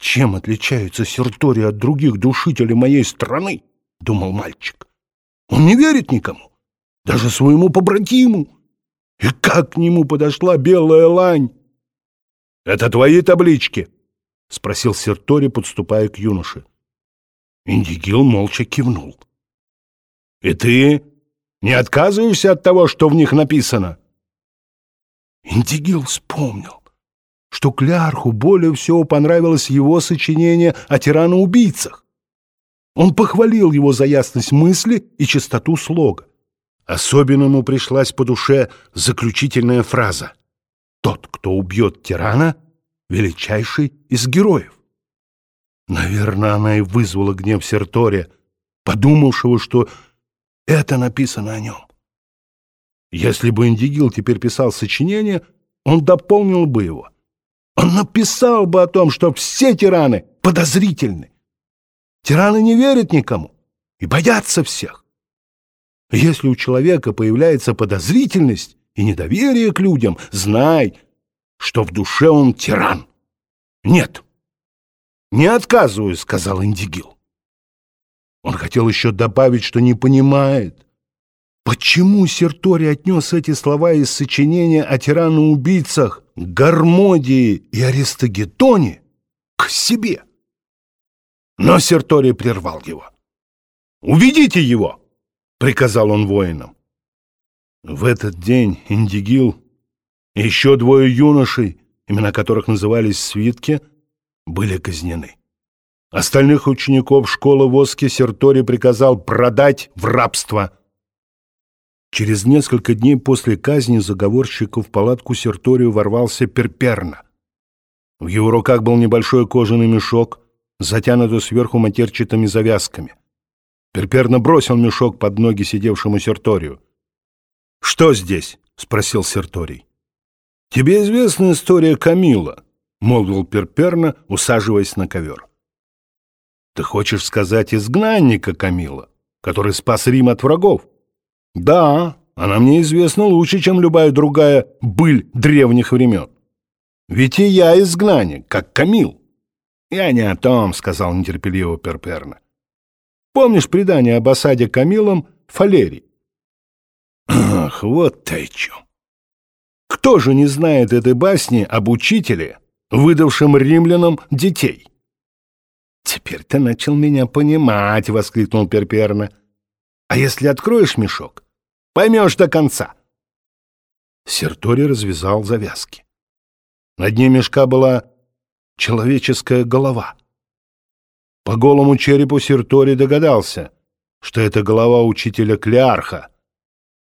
Чем отличается Серторий от других душителей моей страны? Думал мальчик. Он не верит никому, даже своему побратиму. И как к нему подошла белая лань? «Это твои таблички?» — спросил Сертори, подступая к юноше. Индигил молча кивнул. «И ты не отказываешься от того, что в них написано?» Индигил вспомнил, что Клярху более всего понравилось его сочинение о тираноубийцах. Он похвалил его за ясность мысли и чистоту слога. Особенно ему пришлась по душе заключительная фраза «Тот, кто убьет тирана, величайший из героев». Наверное, она и вызвала гнев Сертория, подумавшего, что это написано о нем. Если бы Индигил теперь писал сочинение, он дополнил бы его. Он написал бы о том, что все тираны подозрительны. Тираны не верят никому и боятся всех. Если у человека появляется подозрительность и недоверие к людям, знай, что в душе он тиран. Нет, не отказываюсь, сказал Индигил. Он хотел еще добавить, что не понимает, почему Сертори отнес эти слова из сочинения о тираноубийцах Гармодии и Аристогетоне к себе. Но Сертори прервал его. «Уведите его!» — приказал он воинам. В этот день Индигил и еще двое юношей, имена которых назывались свитки, были казнены. Остальных учеников школы Воски Сертори приказал продать в рабство. Через несколько дней после казни заговорщиков в палатку Серторию ворвался Перперна. В его руках был небольшой кожаный мешок, затянутый сверху матерчатыми завязками. Перперна бросил мешок под ноги сидевшему Серторию. «Что здесь?» — спросил Серторий. «Тебе известна история Камила?» — молвил Перперна, усаживаясь на ковер. «Ты хочешь сказать изгнанника Камила, который спас Рим от врагов?» «Да, она мне известна лучше, чем любая другая быль древних времен. Ведь и я изгнанник, как Камил». «Я не о том», — сказал нетерпеливо Перперна. «Помнишь предание об осаде Камилом Фалерий?» «Ах, вот ты чё! Кто же не знает этой басни об учителе, выдавшем римлянам детей?» «Теперь ты начал меня понимать», — воскликнул Перперна. «А если откроешь мешок, поймешь до конца». Сертори развязал завязки. На дне мешка была человеческая голова. По голому черепу Сертори догадался, что это голова учителя Клеарха.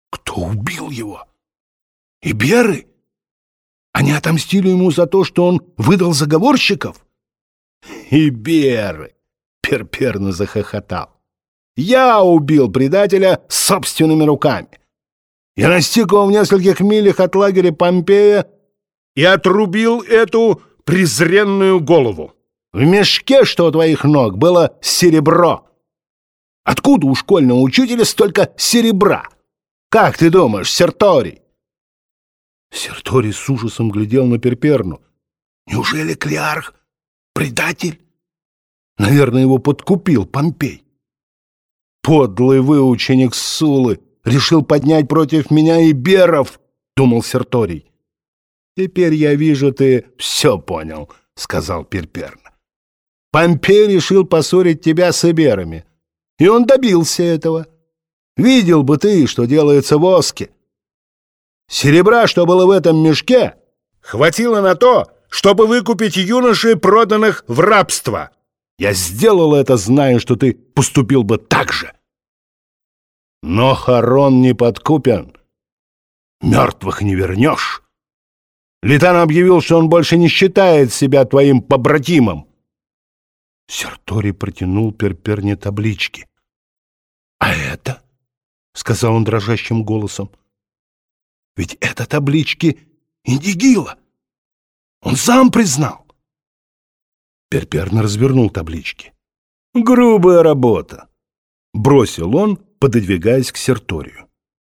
Кто убил его? Иберы? Они отомстили ему за то, что он выдал заговорщиков? Иберы! Перперно захохотал. Я убил предателя собственными руками. Я настиг его в нескольких милях от лагеря Помпея и отрубил эту презренную голову. В мешке, что у твоих ног, было серебро. Откуда у школьного учителя столько серебра? Как ты думаешь, Серторий? Серторий с ужасом глядел на Перперну. Неужели Клеарх предатель? Наверное, его подкупил Помпей. Подлый выученик Сулы решил поднять против меня и Беров, думал Серторий. Теперь я вижу, ты все понял, сказал Перперна. Помпей решил поссорить тебя с Иберами, и он добился этого. Видел бы ты, что делается в воске. Серебра, что было в этом мешке, хватило на то, чтобы выкупить юношей, проданных в рабство. Я сделал это, зная, что ты поступил бы так же. Но Харон не подкупен. Мертвых не вернешь. Литан объявил, что он больше не считает себя твоим побратимом. Сертори протянул Перперне таблички. — А это? — сказал он дрожащим голосом. «Ведь это таблички Индигила. Он сам признал». Перперно развернул таблички. «Грубая работа», — бросил он, пододвигаясь к Серторию.